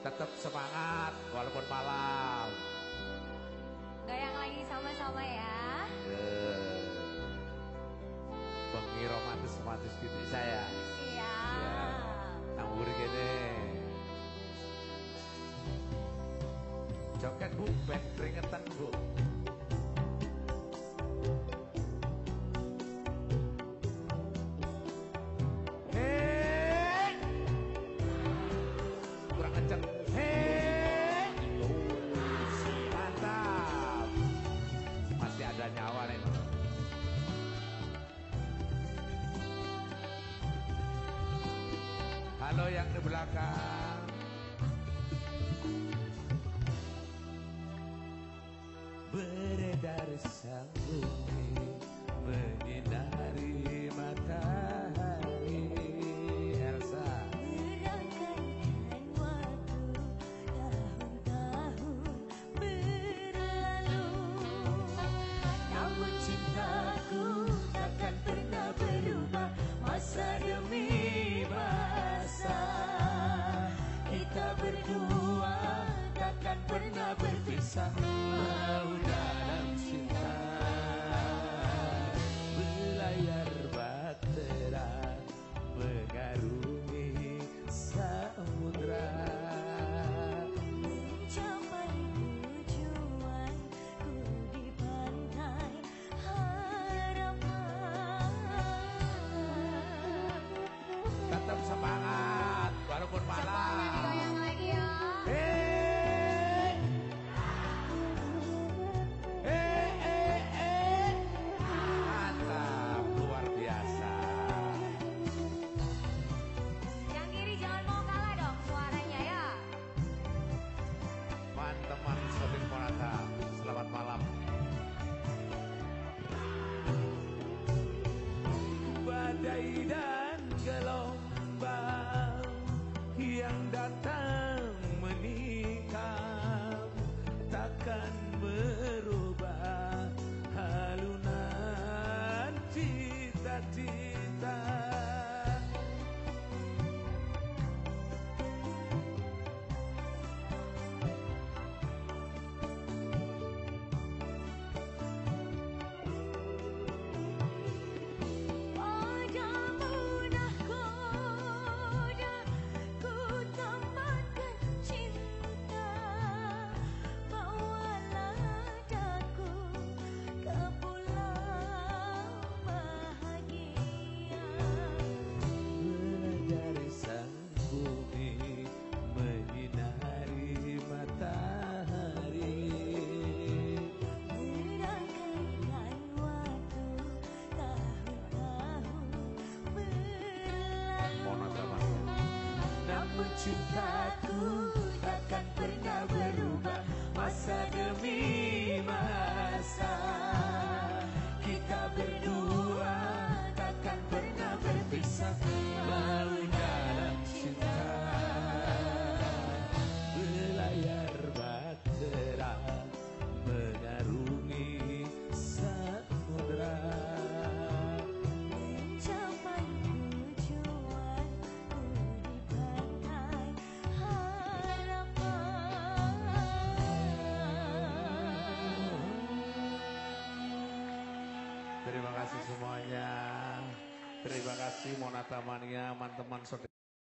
tetap semangat walaupun malam. Goyang lagi sama-sama ya. Yeah. Bengi romantis romantis gitu saya. Iya. Yeah. gede. gini. bu, bubek keringetan halo yang di belakang. Beredar salju menyinari matahari. mencintaku cintaku takkan pernah berubah. Masa demi masa Terima kasih semuanya. Terima kasih Mona Tamannya, teman-teman.